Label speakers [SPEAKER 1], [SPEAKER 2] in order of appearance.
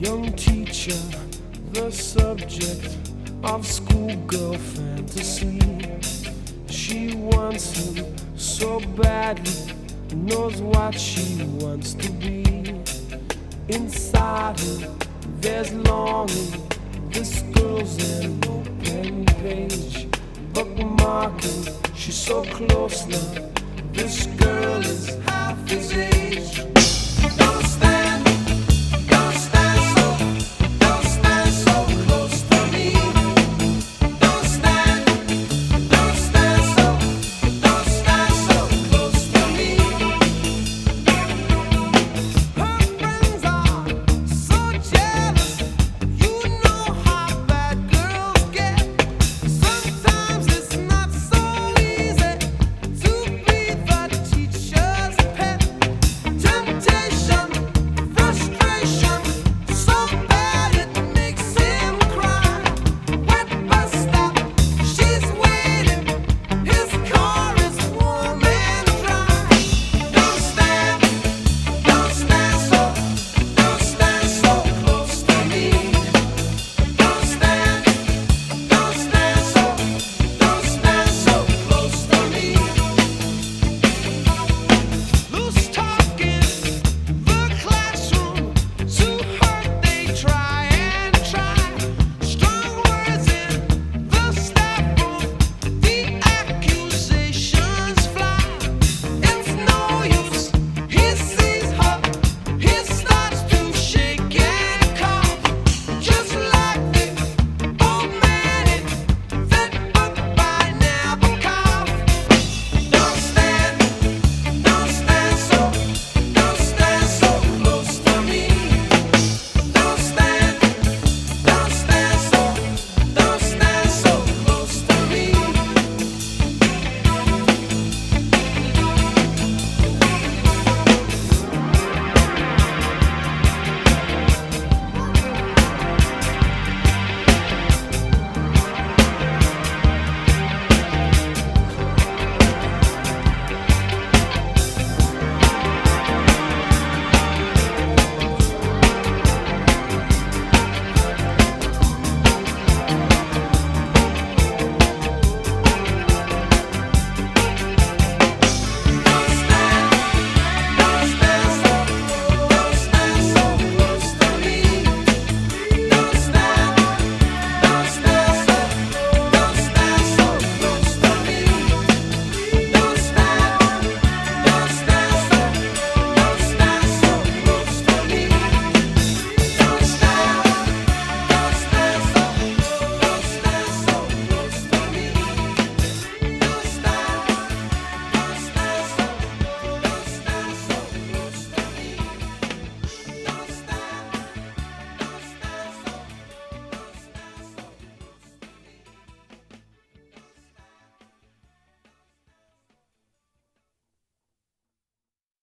[SPEAKER 1] Young teacher, the subject of schoolgirl fantasy. She wants him so badly, knows what she wants to be. Inside her, there's longing. This girl's an open page, bookmarking. She's so close now. This girl is half his age. Don't stand.